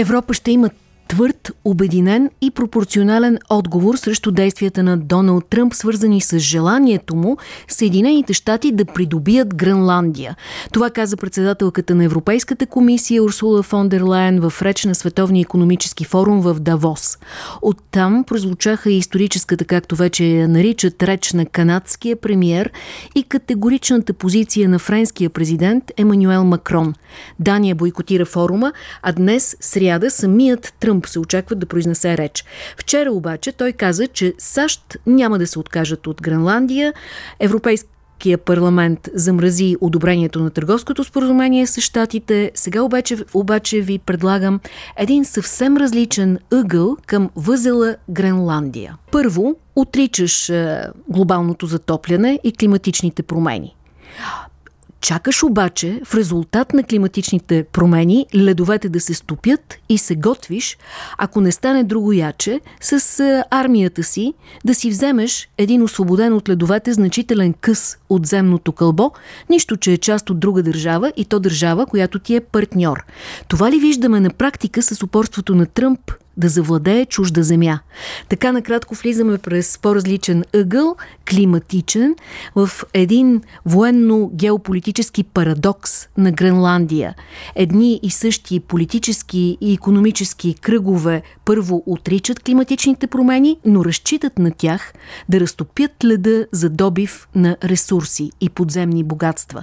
Европа ще има твърд, обединен и пропорционален отговор срещу действията на Доналд Тръмп, свързани с желанието му Съединените щати да придобият Гренландия. Това каза председателката на Европейската комисия Урсула фон дер Лайен в реч на Световния економически форум в Давос. Оттам прозвучаха и историческата, както вече я наричат, реч на канадския премьер и категоричната позиция на френския президент Емануел Макрон. Дания бойкотира форума, а днес, сряда, самият Тръмп Тръмп се очаква да произнесе реч. Вчера обаче той каза, че САЩ няма да се откажат от Гренландия. Европейския парламент замрази одобрението на търговското споразумение с щатите. Сега обаче, обаче ви предлагам един съвсем различен ъгъл към възела Гренландия. Първо, отричаш е, глобалното затопляне и климатичните промени. Чакаш обаче в резултат на климатичните промени ледовете да се стопят и се готвиш, ако не стане друго яче, с армията си да си вземеш един освободен от ледовете значителен къс от земното кълбо, нищо, че е част от друга държава и то държава, която ти е партньор. Това ли виждаме на практика с упорството на Тръмп да завладее чужда земя. Така накратко влизаме през по-различен ъгъл, климатичен, в един военно-геополитически парадокс на Гренландия. Едни и същи политически и економически кръгове първо отричат климатичните промени, но разчитат на тях да разтопят леда за добив на ресурси и подземни богатства.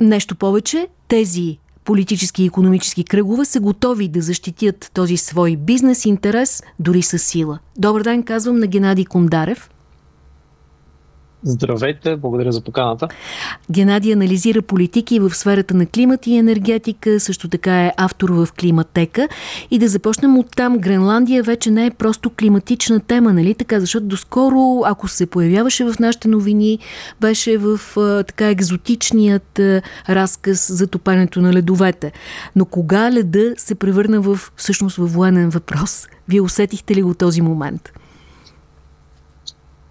Нещо повече, тези политически и економически кръгове са готови да защитят този свой бизнес интерес дори с сила. Добър ден, казвам на Геннадий Кондарев. Здравейте, благодаря за поканата. Геннадий анализира политики в сферата на климат и енергетика, също така е автор в Климатека. И да започнем от там. Гренландия вече не е просто климатична тема, нали така? Защото доскоро, ако се появяваше в нашите новини, беше в така екзотичният разказ за топенето на ледовете. Но кога леда се превърна в всъщност във военен въпрос? Вие усетихте ли го този момент?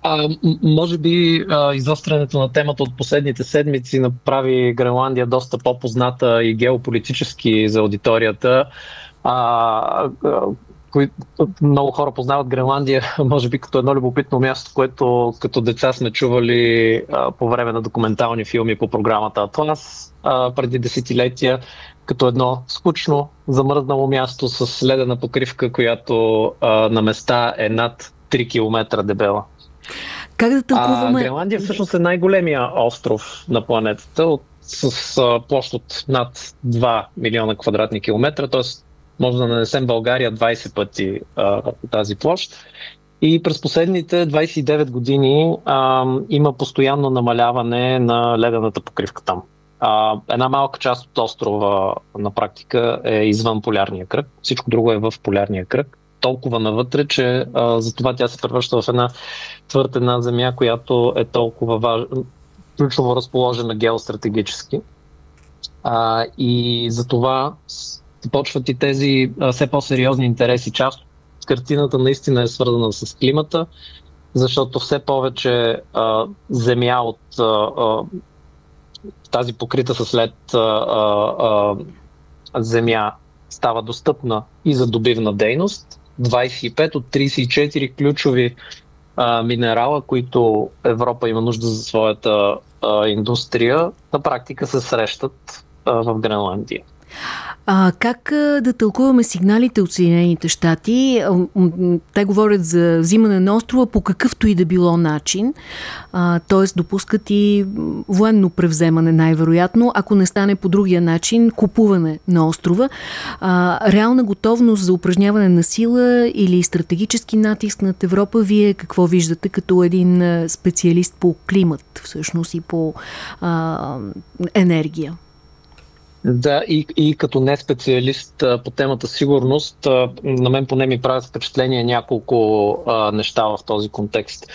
А, може би а, изострянето на темата от последните седмици направи Гренландия доста по-позната и геополитически за аудиторията. А, кои, много хора познават Гренландия, може би като едно любопитно място, което като деца сме чували а, по време на документални филми по програмата Атлас а, преди десетилетия, като едно скучно, замръзнало място с ледена покривка, която а, на места е над 3 км дебела. Как да тълкуваме? А, Гренландия всъщност е най-големия остров на планетата от, с а, площ от над 2 милиона квадратни километра, т.е. може да нанесем България 20 пъти а, тази площ. И през последните 29 години а, има постоянно намаляване на ледената покривка там. А, една малка част от острова на практика е извън полярния кръг, всичко друго е в полярния кръг толкова навътре, че а, затова тя се превръща в една твърд една земя, която е толкова важна, ключово разположена геостратегически. А, и затова почват и тези а, все по-сериозни интереси. Част от картината наистина е свързана с климата, защото все повече а, земя от а, а, тази покрита с лед а, а, земя става достъпна и за добивна дейност, 25 от 34 ключови а, минерала, които Европа има нужда за своята а, индустрия, на практика се срещат а, в Гренландия. А, как да тълкуваме сигналите от Съединените щати? Те говорят за взимане на острова по какъвто и да било начин, т.е. допускат и военно превземане най-вероятно, ако не стане по другия начин, купуване на острова. А, реална готовност за упражняване на сила или стратегически натиск над Европа, вие какво виждате като един специалист по климат всъщност и по а, енергия? Да, и, и като не специалист по темата сигурност, на мен поне ми правят впечатление няколко а, неща в този контекст.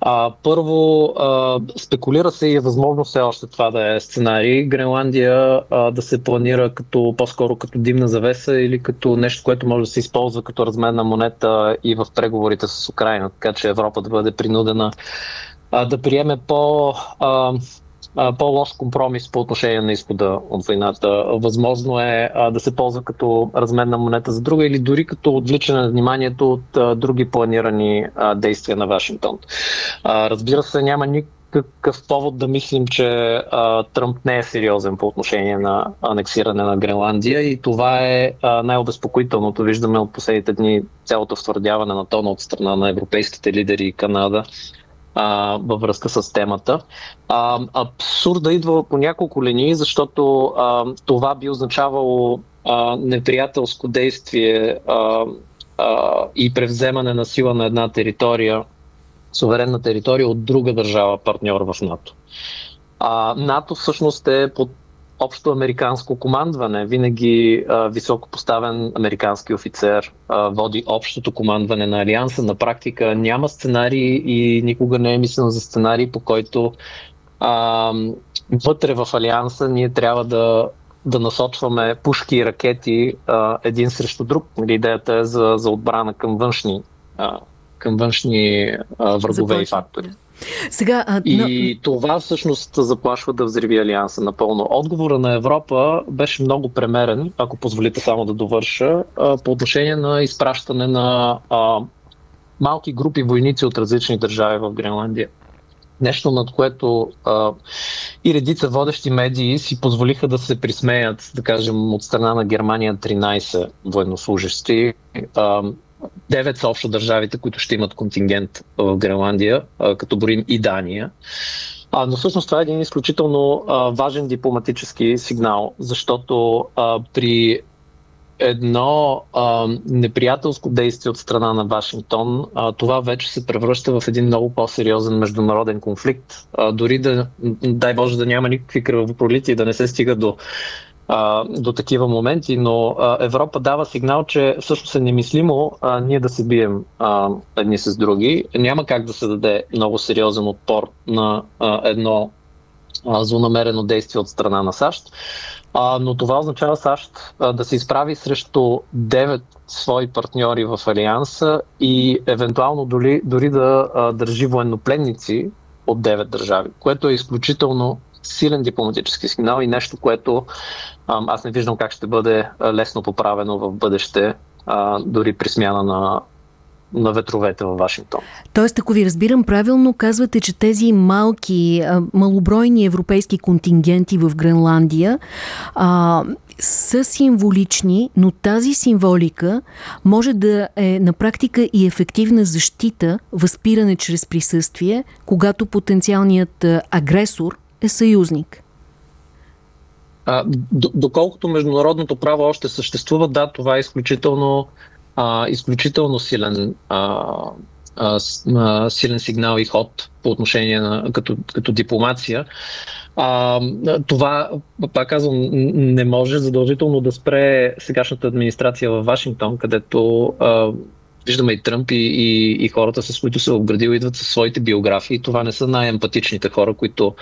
А, първо, а, спекулира се и е възможно все още това да е сценарий. Гренландия а, да се планира като по-скоро като димна завеса или като нещо, което може да се използва като разменна монета и в преговорите с Украина, така че Европа да бъде принудена а, да приеме по. А, по-лош компромис по отношение на изхода от войната. Възможно е а, да се ползва като разменна монета за друга или дори като отвличане на вниманието от а, други планирани а, действия на Вашингтон. А, разбира се, няма никакъв какъв повод да мислим, че а, Тръмп не е сериозен по отношение на анексиране на Гренландия и това е най-обезпокоителното. Виждаме от последните дни цялото втвърдяване на тона от страна на европейските лидери и Канада а, във връзка с темата. А, абсурда идва по няколко линии, защото а, това би означавало а, неприятелско действие а, а, и превземане на сила на една територия суверенна територия от друга държава партньор в НАТО. А, НАТО всъщност е под общо американско командване. Винаги а, високо поставен американски офицер а, води общото командване на Алианса. На практика няма сценарий и никога не е мислено за сценарий, по който а, вътре в Алианса ние трябва да, да насочваме пушки и ракети а, един срещу друг. Идеята е за, за отбрана към външни а, към външни а, врагове и фактори. Сега, а, и но... това всъщност заплашва да взриви Алианса напълно. Отговора на Европа беше много премерен, ако позволите само да довърша, по отношение на изпращане на а, малки групи войници от различни държави в Гренландия. Нещо, над което а, и редица водещи медии си позволиха да се присмеят, да кажем, от страна на Германия 13 военнослужащи. А, Девет са общо държавите, които ще имат контингент в Гренландия, като борим и Дания. А, но всъщност това е един изключително а, важен дипломатически сигнал, защото а, при едно а, неприятелско действие от страна на Вашингтон, а, това вече се превръща в един много по-сериозен международен конфликт. А, дори да, дай Боже, да няма никакви кръвопролити, да не се стига до а, до такива моменти, но а, Европа дава сигнал, че всъщност е немислимо а, ние да се бием а, едни с други. Няма как да се даде много сериозен отпор на а, едно а, злонамерено действие от страна на САЩ. А, но това означава САЩ а, да се изправи срещу 9 свои партньори в Алианса и евентуално дори, дори да а, държи военнопленници от 9 държави, което е изключително силен дипломатически сигнал и нещо, което аз не виждам как ще бъде лесно поправено в бъдеще, дори при смяна на на ветровете във Вашингтон. Тоест, ако ви разбирам правилно, казвате, че тези малки, малобройни европейски контингенти в Гренландия а, са символични, но тази символика може да е на практика и ефективна защита, възпиране чрез присъствие, когато потенциалният агресор е съюзник? А, доколкото международното право още съществува, да, това е изключително, а, изключително силен, а, а, силен сигнал и ход по отношение на като, като дипломация. А, това, пак казвам, не може задължително да спре сегашната администрация в Вашингтон, където а, виждаме и Тръмп и, и, и хората, с които се обградил, идват със своите биографии. Това не са най-емпатичните хора, които,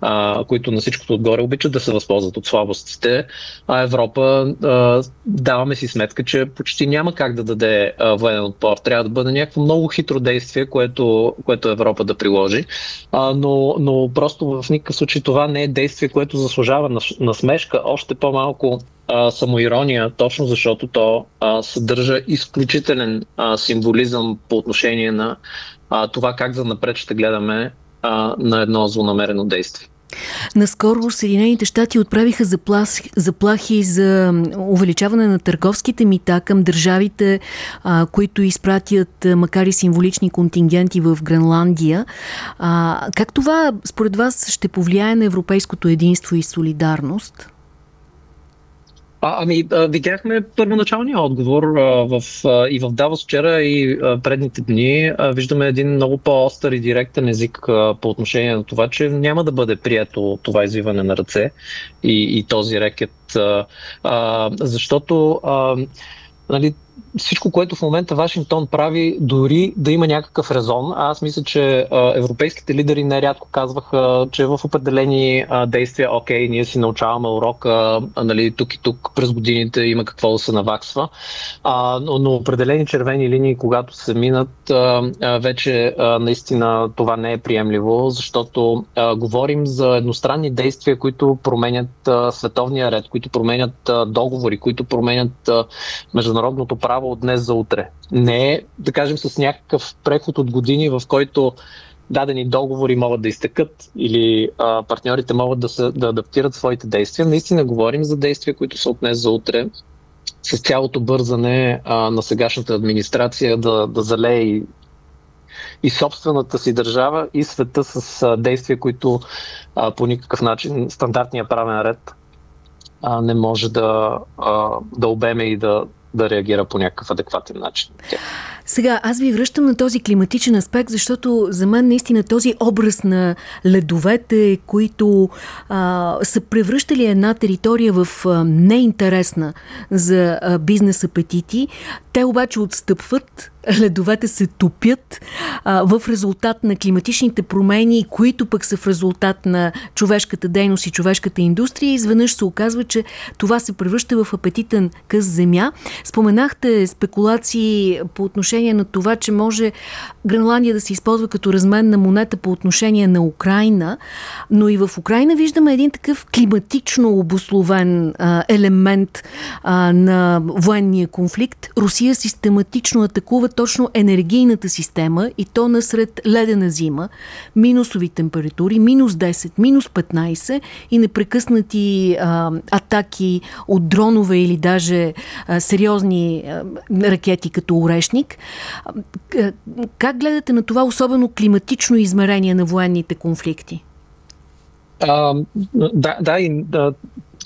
а, които на всичкото отгоре обичат да се възползват от слабостите. А Европа, а, даваме си сметка, че почти няма как да даде а, военен отпор. Трябва да бъде някакво много хитро действие, което, което Европа да приложи. А, но, но просто в никакъв случай това не е действие, което заслужава на, на смешка. Още по-малко а, самоирония, точно защото то а, съдържа изключителен а, символизъм по отношение на а, това как за напред ще гледаме а, на едно злонамерено действие. Наскоро Съединените щати отправиха заплахи, заплахи за увеличаване на търговските мита към държавите, а, които изпратят, макар и символични контингенти в Гренландия. А, как това според вас ще повлияе на европейското единство и солидарност? А, ами, а, видяхме първоначалния отговор а, в, а, и в Давос вчера и а, предните дни. А, виждаме един много по-остър и директен език а, по отношение на това, че няма да бъде прието това извиване на ръце и, и този рекет. А, а, защото а, нали, всичко, което в момента Вашингтон прави, дори да има някакъв резон, аз мисля, че европейските лидери нерядко казваха, че в определени действия, окей, ние си научаваме урока, нали, тук и тук през годините има какво да се наваксва, но, определени червени линии, когато се минат, вече наистина това не е приемливо, защото говорим за едностранни действия, които променят световния ред, които променят договори, които променят международното право от днес за утре. Не е, да кажем, с някакъв преход от години, в който дадени договори могат да изтекат или а, партньорите могат да, се, да адаптират своите действия. Наистина говорим за действия, които са от днес за утре, с цялото бързане а, на сегашната администрация да, да залее и, и собствената си държава и света с а, действия, които а, по никакъв начин стандартния правен ред а, не може да, а, да обеме и да, да реагира по някакъв адекватен начин. Сега, аз ви връщам на този климатичен аспект, защото за мен наистина този образ на ледовете, които а, са превръщали една територия в а, неинтересна за а, бизнес апетити, те обаче отстъпват, ледовете се топят а, в резултат на климатичните промени, които пък са в резултат на човешката дейност и човешката индустрия. Изведнъж се оказва, че това се превръща в апетитен къс земя. Споменахте спекулации по отношение на това, че може Гренландия да се използва като разменна монета по отношение на Украина, но и в Украина виждаме един такъв климатично обословен а, елемент а, на военния конфликт. Русия систематично атакува точно енергийната система и то насред ледена зима, минусови температури, минус 10, минус 15 и непрекъснати а, атаки от дронове или даже а, сериозни а, ракети като Орешник. Как гледате на това особено климатично измерение на военните конфликти? А, да, да, и да,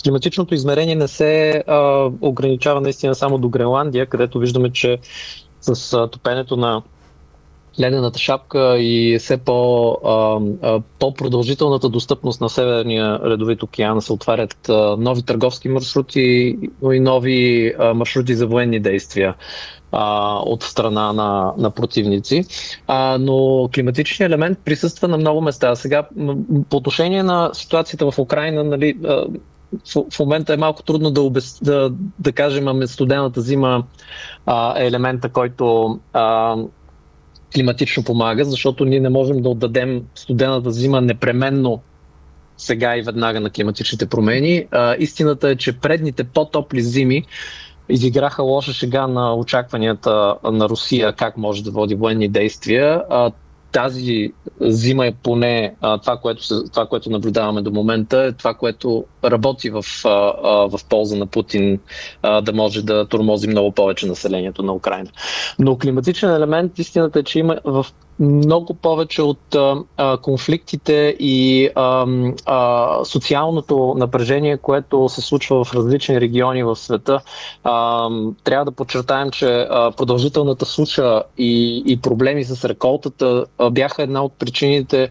климатичното измерение не се а, ограничава наистина само до Гренландия, където виждаме, че с а, топенето на ледената шапка и все по, а, а, по-продължителната достъпност на Северния ледовит океан се отварят а, нови търговски маршрути, но и нови а, маршрути за военни действия а, от страна на, на противници. А, но климатичният елемент присъства на много места. Сега, по отношение на ситуацията в Украина, нали, в, момента е малко трудно да, обес... да, да кажем, ами студената зима а, е елемента, който а, климатично помага, защото ние не можем да отдадем студената зима непременно сега и веднага на климатичните промени. А, истината е, че предните по-топли зими изиграха лоша шега на очакванията на Русия как може да води военни действия. А, тази зима е поне а, това, което това, което наблюдаваме до момента, е това, което работи в, а, а, в полза на Путин а, да може да тормози много повече населението на Украина. Но климатичен елемент, истината е, че има в много повече от а, конфликтите и а, а, социалното напрежение, което се случва в различни региони в света. А, трябва да подчертаем, че а, продължителната суша и, и проблеми с реколтата а, бяха една от причините,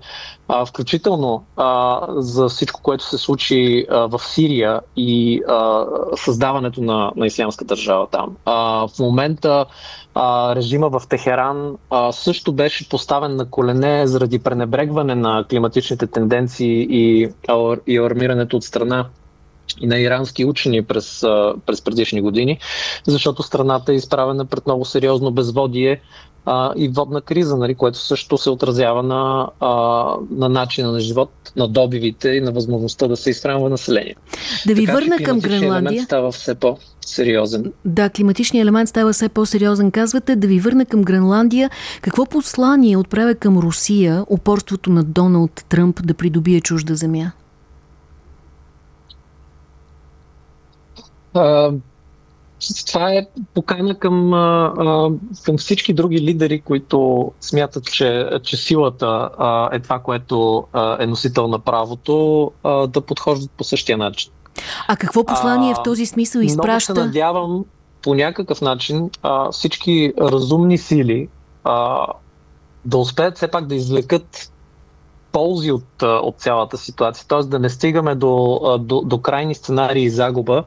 а, включително а, за всичко, което се случи а, в Сирия и а, създаването на, на ислямска държава там. А, в момента а, режима в Техеран а, също беше поставен на колене заради пренебрегване на климатичните тенденции и, и армирането от страна и на ирански учени през, през предишни години, защото страната е изправена пред много сериозно безводие а, и водна криза, нали, което също се отразява на, а, на начина на живот, на добивите и на възможността да се изхранва население. Да ви така, върна към Гренландия. става все по-сериозен. Да, климатичният елемент става все по-сериозен. Казвате да ви върна към Гренландия. Какво послание отправя към Русия упорството на Доналд Тръмп да придобие чужда земя? Това е покана към, а, към всички други лидери, които смятат, че, че силата а, е това, което а, е носител на правото, а, да подхождат по същия начин. А какво послание а, в този смисъл изпраща? Много се надявам по някакъв начин а, всички разумни сили а, да успеят все пак да извлекат ползи от, от цялата ситуация, т.е. да не стигаме до, до, до крайни сценарии и загуба,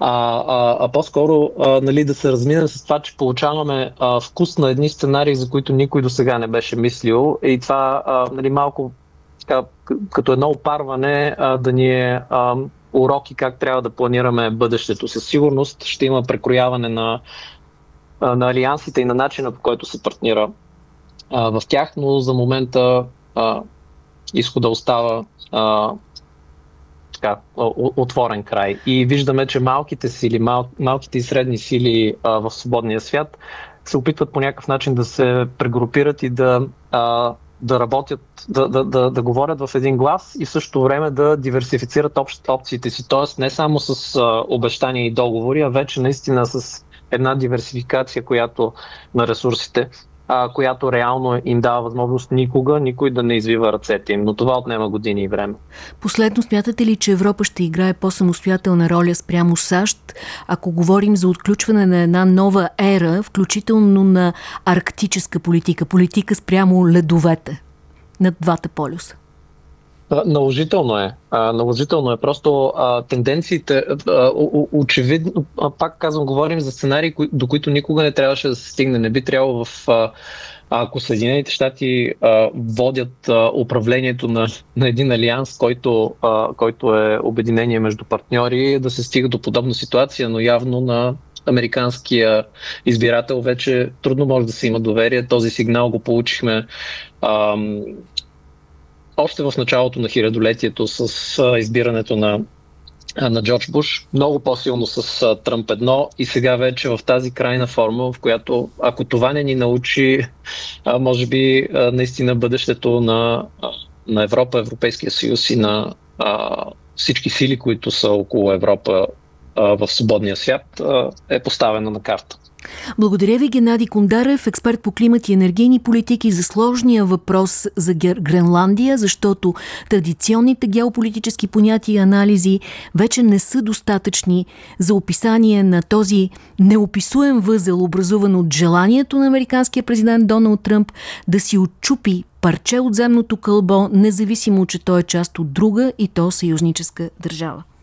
а, а, а по-скоро а, нали, да се разминем с това, че получаваме а, вкус на едни сценарии, за които никой до сега не беше мислил и това а, нали, малко така, като едно опарване а, да ни е а, уроки как трябва да планираме бъдещето. Със сигурност ще има прекрояване на, а, на алиансите и на начина по който се партнира а, в тях, но за момента а, изхода остава а, така, отворен край. И виждаме, че малките сили, мал, малките и средни сили а, в свободния свят се опитват по някакъв начин да се прегрупират и да, а, да работят, да, да, да, да говорят в един глас и в същото време да диверсифицират общ, опциите си. Тоест не само с а, обещания и договори, а вече наистина с една диверсификация, която на ресурсите, а, която реално им дава възможност никога никой да не извива ръцете им. Но това отнема години и време. Последно, смятате ли, че Европа ще играе по-самостоятелна роля спрямо САЩ, ако говорим за отключване на една нова ера, включително на арктическа политика, политика спрямо ледовете над двата полюса? Наложително е. наложително е. Просто тенденциите, очевидно, пак казвам, говорим за сценарии, до които никога не трябваше да се стигне. Не би трябвало в. Ако Съединените щати водят управлението на, на един алианс, който, който е обединение между партньори, да се стига до подобна ситуация, но явно на американския избирател вече трудно може да се има доверие. Този сигнал го получихме още в началото на хилядолетието с избирането на, на Джордж Буш, много по-силно с Тръмп едно и сега вече в тази крайна форма, в която ако това не ни научи, може би наистина бъдещето на, на Европа, Европейския съюз и на а, всички сили, които са около Европа а, в свободния свят, а, е поставено на карта. Благодаря ви, Геннади Кондарев, експерт по климат и енергийни политики, за сложния въпрос за Гренландия, защото традиционните геополитически понятия и анализи вече не са достатъчни за описание на този неописуем възел, образуван от желанието на американския президент Доналд Тръмп да си отчупи парче от земното кълбо, независимо, че той е част от друга и то съюзническа държава.